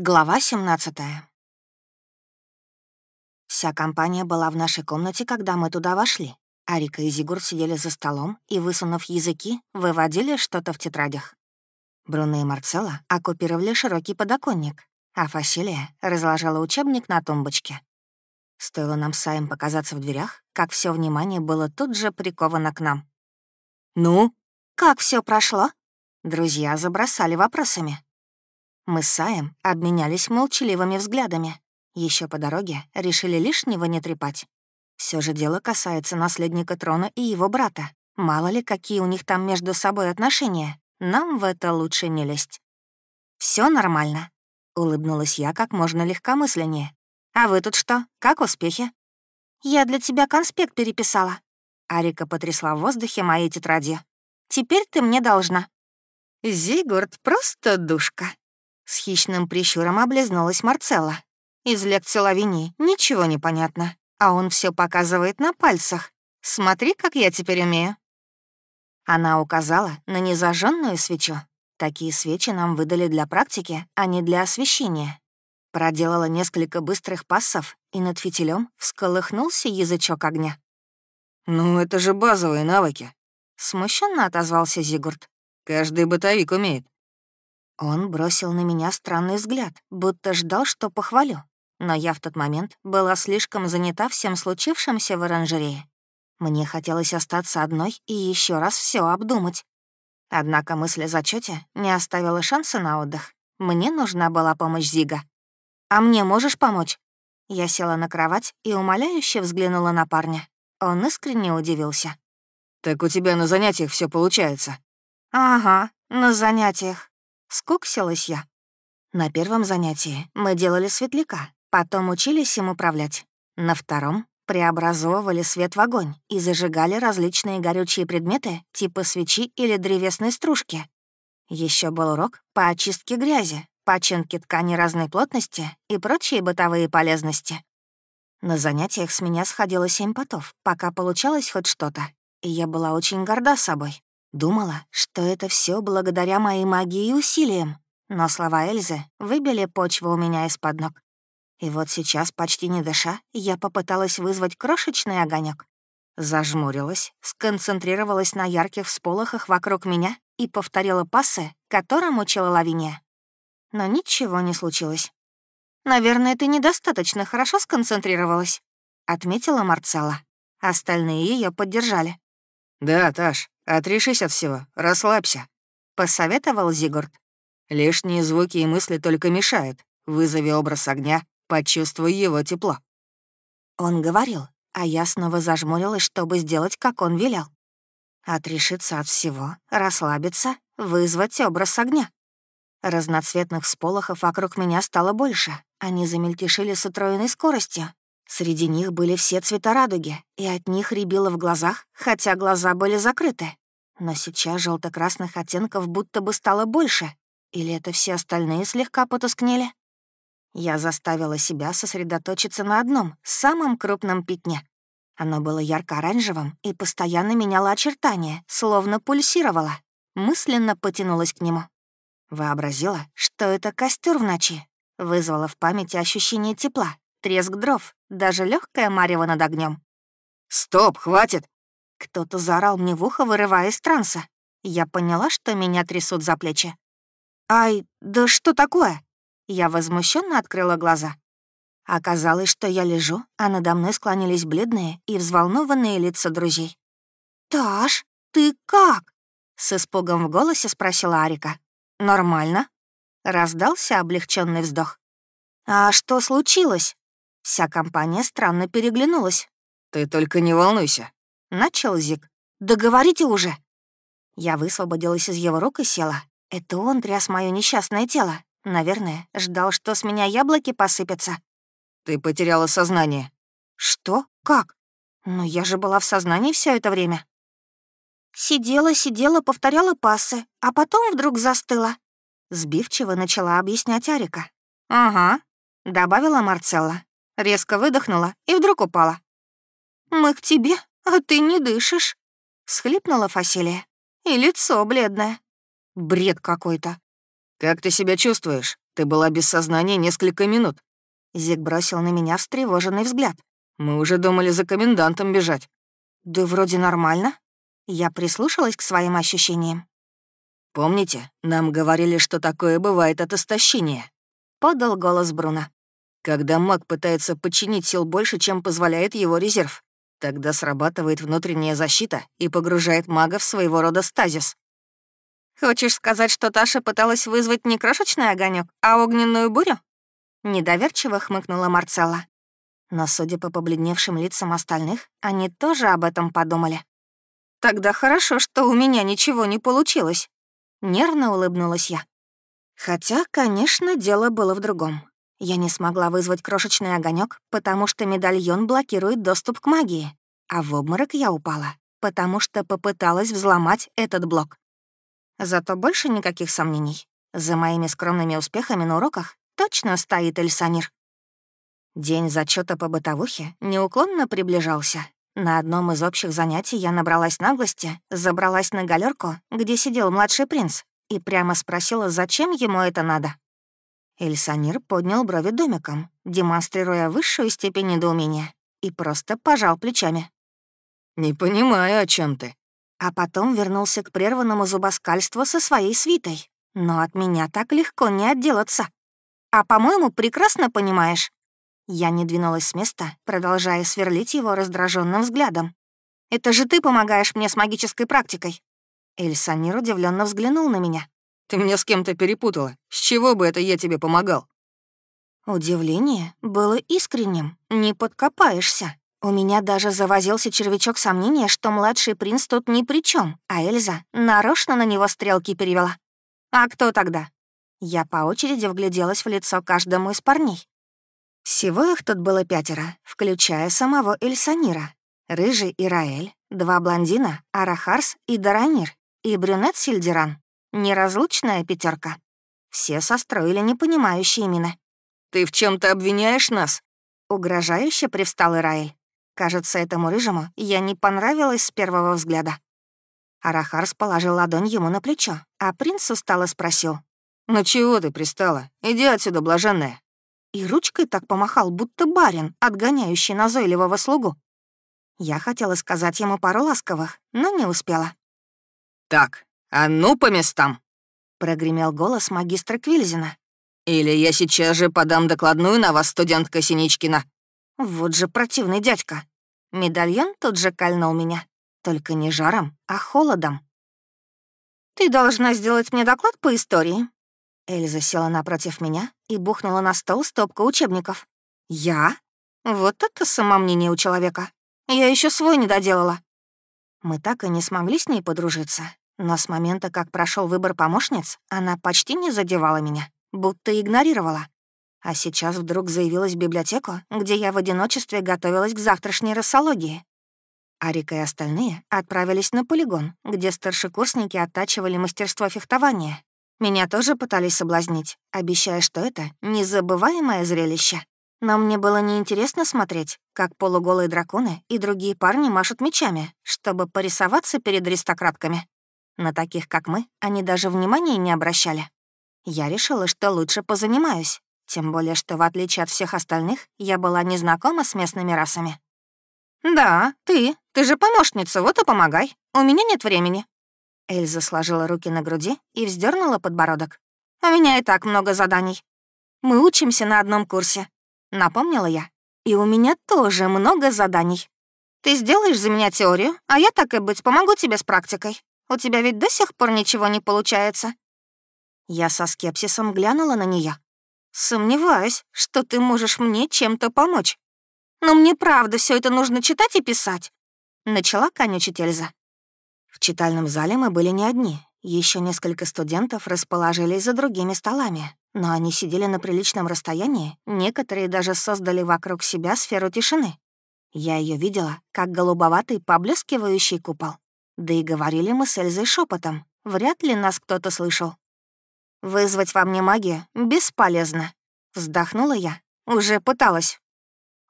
Глава 17 Вся компания была в нашей комнате, когда мы туда вошли. Арика и Зигур сидели за столом и, высунув языки, выводили что-то в тетрадях. Бруно и Марцелла оккупировали широкий подоконник, а Фасилия разложила учебник на тумбочке. Стоило нам Саем показаться в дверях, как все внимание было тут же приковано к нам. «Ну, как все прошло?» Друзья забросали вопросами. Мы с Саем обменялись молчаливыми взглядами. Еще по дороге решили лишнего не трепать. Все же дело касается наследника трона и его брата. Мало ли, какие у них там между собой отношения. Нам в это лучше не лезть. Все нормально», — улыбнулась я как можно легкомысленнее. «А вы тут что? Как успехи?» «Я для тебя конспект переписала». Арика потрясла в воздухе моей тетради. «Теперь ты мне должна». «Зигурд просто душка», с хищным прищуром облизнулась Марцелла. Из лекции Лавини ничего не понятно, а он все показывает на пальцах. Смотри, как я теперь умею. Она указала на незажженную свечу. Такие свечи нам выдали для практики, а не для освещения. Проделала несколько быстрых пассов, и над фитилем всколыхнулся язычок огня. «Ну, это же базовые навыки», — смущенно отозвался Зигурд. «Каждый бытовик умеет». Он бросил на меня странный взгляд, будто ждал, что похвалю. Но я в тот момент была слишком занята всем случившимся в оранжерее. Мне хотелось остаться одной и еще раз все обдумать. Однако мысль о зачете не оставила шанса на отдых. Мне нужна была помощь Зига. «А мне можешь помочь?» Я села на кровать и умоляюще взглянула на парня. Он искренне удивился. «Так у тебя на занятиях все получается?» «Ага, на занятиях. Скуксилась я. На первом занятии мы делали светляка, потом учились им управлять. На втором преобразовывали свет в огонь и зажигали различные горючие предметы типа свечи или древесной стружки. Еще был урок по очистке грязи, починке ткани разной плотности и прочие бытовые полезности. На занятиях с меня сходило семь потов, пока получалось хоть что-то, и я была очень горда собой. Думала, что это все благодаря моей магии и усилиям, но слова Эльзы выбили почву у меня из-под ног. И вот сейчас, почти не дыша, я попыталась вызвать крошечный огонек. Зажмурилась, сконцентрировалась на ярких всполохах вокруг меня и повторила пассы, которым учила Лавиния. Но ничего не случилось. «Наверное, ты недостаточно хорошо сконцентрировалась», — отметила Марцелла. Остальные ее поддержали. «Да, Таш, отрешись от всего, расслабься», — посоветовал Зигурд. «Лишние звуки и мысли только мешают. Вызови образ огня, почувствуй его тепло». Он говорил, а я снова зажмурилась, чтобы сделать, как он велел. Отрешиться от всего, расслабиться, вызвать образ огня. Разноцветных всполохов вокруг меня стало больше. Они замельтешили с утроенной скоростью, Среди них были все цвета радуги, и от них рябило в глазах, хотя глаза были закрыты. Но сейчас желто красных оттенков будто бы стало больше. Или это все остальные слегка потускнели? Я заставила себя сосредоточиться на одном, самом крупном пятне. Оно было ярко-оранжевым и постоянно меняло очертания, словно пульсировало. Мысленно потянулась к нему. Вообразила, что это костер в ночи. Вызвала в памяти ощущение тепла, треск дров, даже легкое марево над огнем. «Стоп, хватит!» Кто-то заорал мне в ухо, вырывая из транса. Я поняла, что меня трясут за плечи. «Ай, да что такое?» Я возмущенно открыла глаза. Оказалось, что я лежу, а надо мной склонились бледные и взволнованные лица друзей. «Таш, ты как?» — с испугом в голосе спросила Арика. «Нормально?» — раздался облегченный вздох. «А что случилось?» Вся компания странно переглянулась. «Ты только не волнуйся», — начал Зик. «Да говорите уже!» Я высвободилась из его рук и села. Это он тряс мое несчастное тело. Наверное, ждал, что с меня яблоки посыпятся. «Ты потеряла сознание». «Что? Как? Но я же была в сознании все это время». Сидела, сидела, повторяла пассы, а потом вдруг застыла. Сбивчиво начала объяснять Арика. «Ага», — добавила Марцелла. Резко выдохнула и вдруг упала. «Мы к тебе, а ты не дышишь», — схлипнула Фасилия. «И лицо бледное. Бред какой-то». «Как ты себя чувствуешь? Ты была без сознания несколько минут». Зик бросил на меня встревоженный взгляд. «Мы уже думали за комендантом бежать». «Да вроде нормально». Я прислушалась к своим ощущениям. «Помните, нам говорили, что такое бывает от истощения?» — подал голос Бруно. «Когда маг пытается подчинить сил больше, чем позволяет его резерв, тогда срабатывает внутренняя защита и погружает мага в своего рода стазис. Хочешь сказать, что Таша пыталась вызвать не крошечный огонек, а огненную бурю? Недоверчиво хмыкнула Марцелла. Но, судя по побледневшим лицам остальных, они тоже об этом подумали. «Тогда хорошо, что у меня ничего не получилось», — нервно улыбнулась я. Хотя, конечно, дело было в другом. Я не смогла вызвать крошечный огонек, потому что медальон блокирует доступ к магии, а в обморок я упала, потому что попыталась взломать этот блок. Зато больше никаких сомнений. За моими скромными успехами на уроках точно стоит Эльсанир. День зачета по бытовухе неуклонно приближался. На одном из общих занятий я набралась наглости, забралась на галерку, где сидел младший принц, и прямо спросила, зачем ему это надо. Эльсанир поднял брови домиком, демонстрируя высшую степень недоумения, и просто пожал плечами. «Не понимаю, о чем ты», а потом вернулся к прерванному зубоскальству со своей свитой. Но от меня так легко не отделаться. А, по-моему, прекрасно понимаешь. Я не двинулась с места, продолжая сверлить его раздраженным взглядом. «Это же ты помогаешь мне с магической практикой». Эльсанир удивленно взглянул на меня. «Ты меня с кем-то перепутала. С чего бы это я тебе помогал?» Удивление было искренним, не подкопаешься. У меня даже завозился червячок сомнения, что младший принц тут ни при чем, а Эльза нарочно на него стрелки перевела. А кто тогда? Я по очереди вгляделась в лицо каждому из парней. Всего их тут было пятеро, включая самого Эльсанира. Рыжий и Раэль, два блондина, Арахарс и Даранир, и брюнет Сильдеран. Неразлучная пятерка. Все состроили непонимающие мины. «Ты в чем то обвиняешь нас?» Угрожающе привстал Ираэль. Кажется, этому рыжему я не понравилась с первого взгляда. Арахарс положил ладонь ему на плечо, а принц устало спросил. «Ну чего ты пристала? Иди отсюда, блаженная». И ручкой так помахал, будто барин, отгоняющий назойливого слугу. Я хотела сказать ему пару ласковых, но не успела. «Так, а ну по местам!» — прогремел голос магистра Квильзина. «Или я сейчас же подам докладную на вас, студентка Синичкина». Вот же противный дядька. Медальон тут же кольнул меня. Только не жаром, а холодом. «Ты должна сделать мне доклад по истории». Эльза села напротив меня и бухнула на стол стопку учебников. «Я? Вот это самомнение у человека. Я еще свой не доделала». Мы так и не смогли с ней подружиться, но с момента, как прошел выбор помощниц, она почти не задевала меня, будто игнорировала. А сейчас вдруг заявилась в библиотеку, где я в одиночестве готовилась к завтрашней рассологии. Арика и остальные отправились на полигон, где старшекурсники оттачивали мастерство фехтования. Меня тоже пытались соблазнить, обещая, что это незабываемое зрелище. Но мне было неинтересно смотреть, как полуголые драконы и другие парни машут мечами, чтобы порисоваться перед аристократками. На таких, как мы, они даже внимания не обращали. Я решила, что лучше позанимаюсь, тем более, что, в отличие от всех остальных, я была не знакома с местными расами. «Да, ты. Ты же помощница, вот и помогай. У меня нет времени». Эльза сложила руки на груди и вздернула подбородок. «У меня и так много заданий. Мы учимся на одном курсе», — напомнила я. «И у меня тоже много заданий. Ты сделаешь за меня теорию, а я, так и быть, помогу тебе с практикой. У тебя ведь до сих пор ничего не получается». Я со скепсисом глянула на нее. Сомневаюсь, что ты можешь мне чем-то помочь. Но мне правда все это нужно читать и писать. Начала конючить Эльза. В читальном зале мы были не одни. Еще несколько студентов расположились за другими столами, но они сидели на приличном расстоянии, некоторые даже создали вокруг себя сферу тишины. Я ее видела, как голубоватый поблескивающий купол. Да и говорили мы с Эльзой шепотом. Вряд ли нас кто-то слышал. «Вызвать во мне магию бесполезно», — вздохнула я. «Уже пыталась».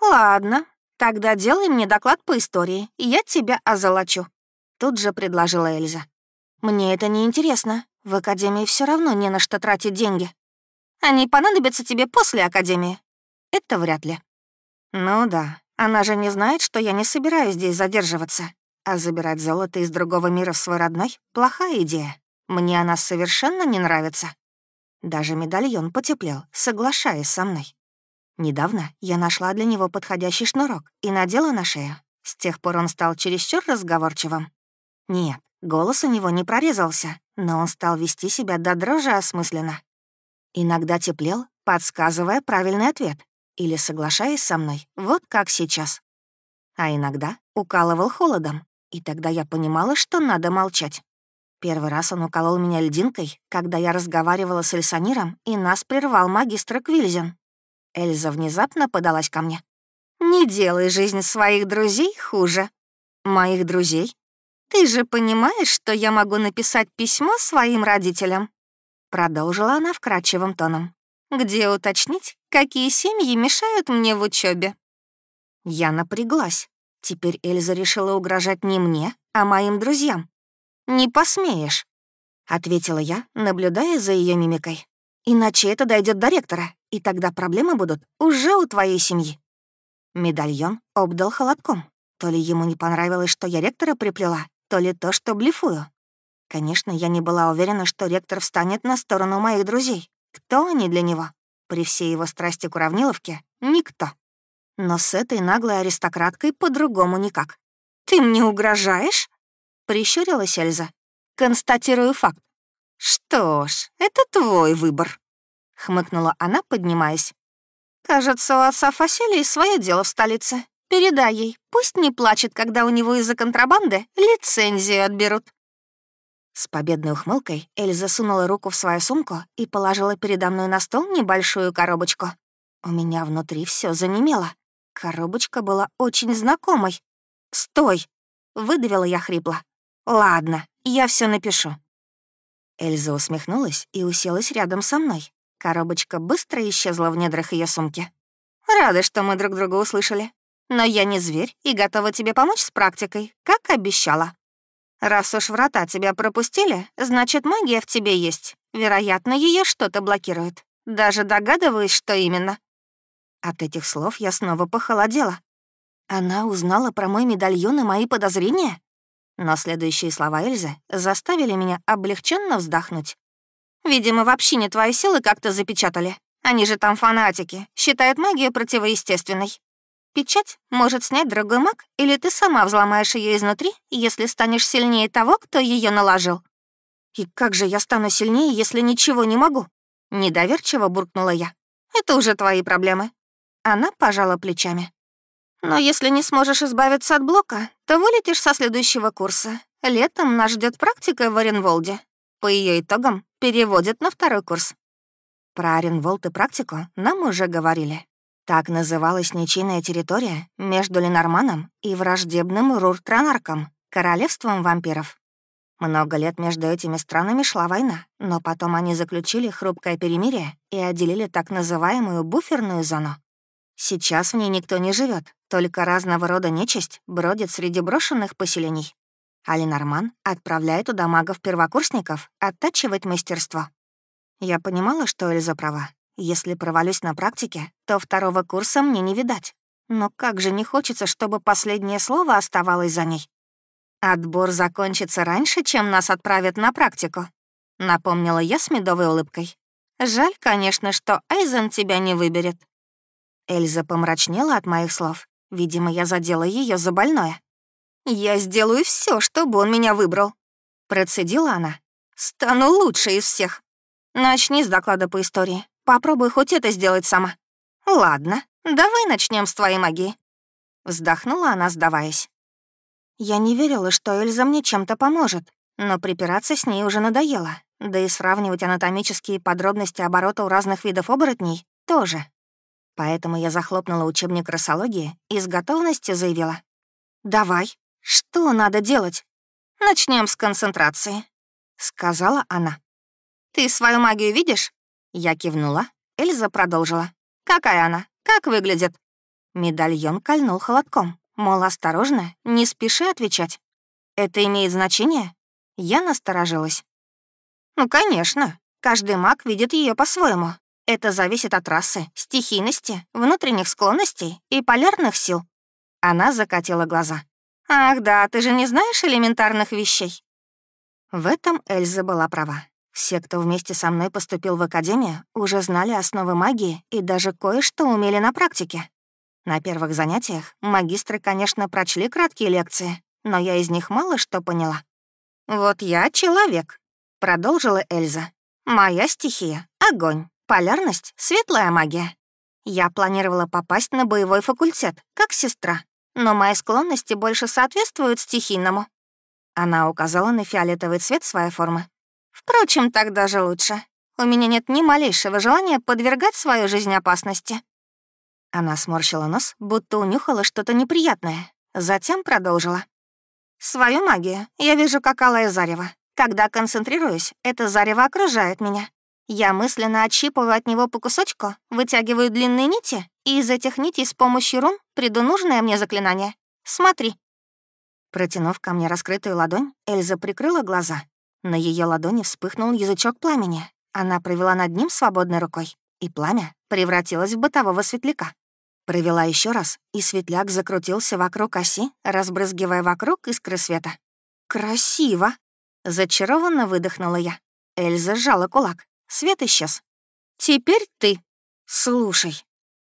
«Ладно, тогда делай мне доклад по истории, и я тебя озолочу», — тут же предложила Эльза. «Мне это не интересно. В академии все равно не на что тратить деньги». Они понадобятся тебе после Академии». «Это вряд ли». «Ну да, она же не знает, что я не собираюсь здесь задерживаться. А забирать золото из другого мира в свой родной — плохая идея. Мне она совершенно не нравится». Даже медальон потеплел, соглашаясь со мной. Недавно я нашла для него подходящий шнурок и надела на шею. С тех пор он стал чересчур разговорчивым. Нет, голос у него не прорезался, но он стал вести себя до дрожи осмысленно. Иногда теплел, подсказывая правильный ответ, или соглашаясь со мной, вот как сейчас. А иногда укалывал холодом, и тогда я понимала, что надо молчать. Первый раз он уколол меня льдинкой, когда я разговаривала с Эльсониром, и нас прервал магистр Квильзен. Эльза внезапно подалась ко мне. «Не делай жизнь своих друзей хуже». «Моих друзей? Ты же понимаешь, что я могу написать письмо своим родителям?» Продолжила она вкрадчивым тоном. «Где уточнить, какие семьи мешают мне в учебе? Я напряглась. Теперь Эльза решила угрожать не мне, а моим друзьям. «Не посмеешь», — ответила я, наблюдая за ее мимикой. «Иначе это дойдет до ректора, и тогда проблемы будут уже у твоей семьи». Медальон обдал холодком. То ли ему не понравилось, что я ректора приплела, то ли то, что блефую. Конечно, я не была уверена, что ректор встанет на сторону моих друзей. Кто они для него? При всей его страсти к уравниловке — никто. Но с этой наглой аристократкой по-другому никак. «Ты мне угрожаешь?» — прищурилась Эльза. «Констатирую факт». «Что ж, это твой выбор», — хмыкнула она, поднимаясь. «Кажется, у отца Фасилии свое дело в столице. Передай ей, пусть не плачет, когда у него из-за контрабанды лицензию отберут». С победной ухмылкой Эльза сунула руку в свою сумку и положила передо мной на стол небольшую коробочку. У меня внутри все занемело. Коробочка была очень знакомой. «Стой!» — выдавила я хрипло. «Ладно, я все напишу». Эльза усмехнулась и уселась рядом со мной. Коробочка быстро исчезла в недрах ее сумки. «Рада, что мы друг друга услышали. Но я не зверь и готова тебе помочь с практикой, как обещала. Раз уж врата тебя пропустили, значит, магия в тебе есть. Вероятно, ее что-то блокирует. Даже догадываюсь, что именно». От этих слов я снова похолодела. Она узнала про мой медальон и мои подозрения? Но следующие слова Эльзы заставили меня облегченно вздохнуть. «Видимо, вообще не твои силы как-то запечатали. Они же там фанатики, считают магию противоестественной. Печать может снять другой маг, или ты сама взломаешь ее изнутри, если станешь сильнее того, кто ее наложил». «И как же я стану сильнее, если ничего не могу?» Недоверчиво буркнула я. «Это уже твои проблемы». Она пожала плечами. Но если не сможешь избавиться от блока, то вылетишь со следующего курса. Летом нас ждет практика в Оренволде. По ее итогам переводят на второй курс. Про Оренволд и практику нам уже говорили. Так называлась ничейная территория между Ленорманом и враждебным Руртранарком, королевством вампиров. Много лет между этими странами шла война, но потом они заключили хрупкое перемирие и отделили так называемую буферную зону. Сейчас в ней никто не живет, только разного рода нечисть бродит среди брошенных поселений. А Ленорман отправляет туда магов-первокурсников оттачивать мастерство. Я понимала, что Эльза права. Если провалюсь на практике, то второго курса мне не видать. Но как же не хочется, чтобы последнее слово оставалось за ней. «Отбор закончится раньше, чем нас отправят на практику», — напомнила я с медовой улыбкой. «Жаль, конечно, что Айзен тебя не выберет». Эльза помрачнела от моих слов. Видимо, я задела ее за больное. «Я сделаю все, чтобы он меня выбрал», — процедила она. «Стану лучше из всех. Начни с доклада по истории. Попробуй хоть это сделать сама». «Ладно, давай начнем с твоей магии». Вздохнула она, сдаваясь. Я не верила, что Эльза мне чем-то поможет, но припираться с ней уже надоело, да и сравнивать анатомические подробности оборота у разных видов оборотней тоже. Поэтому я захлопнула учебник росологии и с готовностью заявила. «Давай, что надо делать?» Начнем с концентрации», — сказала она. «Ты свою магию видишь?» Я кивнула. Эльза продолжила. «Какая она? Как выглядит?» Медальон кольнул холодком. Мол, осторожно, не спеши отвечать. «Это имеет значение?» Я насторожилась. «Ну, конечно. Каждый маг видит ее по-своему. Это зависит от расы, стихийности, внутренних склонностей и полярных сил». Она закатила глаза. «Ах да, ты же не знаешь элементарных вещей?» В этом Эльза была права. Все, кто вместе со мной поступил в академию, уже знали основы магии и даже кое-что умели на практике. На первых занятиях магистры, конечно, прочли краткие лекции, но я из них мало что поняла. «Вот я человек», — продолжила Эльза. «Моя стихия — огонь, полярность — светлая магия. Я планировала попасть на боевой факультет, как сестра, но мои склонности больше соответствуют стихийному». Она указала на фиолетовый цвет своей формы. «Впрочем, так даже лучше. У меня нет ни малейшего желания подвергать свою жизнь опасности». Она сморщила нос, будто унюхала что-то неприятное. Затем продолжила. «Свою магию я вижу как алое зарево. Когда концентрируюсь, это зарево окружает меня. Я мысленно отщипываю от него по кусочку, вытягиваю длинные нити, и из этих нитей с помощью рун приду нужное мне заклинание. Смотри». Протянув ко мне раскрытую ладонь, Эльза прикрыла глаза. На ее ладони вспыхнул язычок пламени. Она провела над ним свободной рукой, и пламя превратилось в бытового светляка. Провела еще раз, и светляк закрутился вокруг оси, разбрызгивая вокруг искры света. «Красиво!» — зачарованно выдохнула я. Эльза сжала кулак. Свет исчез. «Теперь ты. Слушай».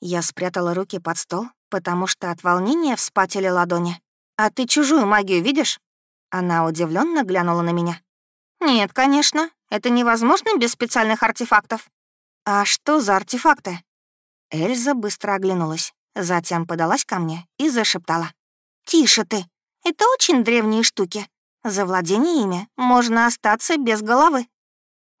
Я спрятала руки под стол, потому что от волнения вспатили ладони. «А ты чужую магию видишь?» Она удивленно глянула на меня. «Нет, конечно. Это невозможно без специальных артефактов». «А что за артефакты?» Эльза быстро оглянулась, затем подалась ко мне и зашептала. «Тише ты. Это очень древние штуки. За владение ими можно остаться без головы».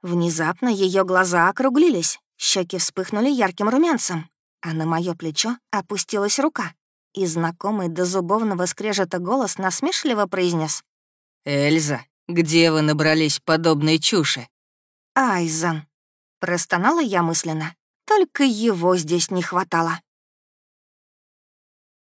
Внезапно ее глаза округлились, щеки вспыхнули ярким румянцем, а на мое плечо опустилась рука, и знакомый до зубовного скрежета голос насмешливо произнес: «Эльза, где вы набрались подобной чуши?» «Айзан», — простонала я мысленно. Только его здесь не хватало.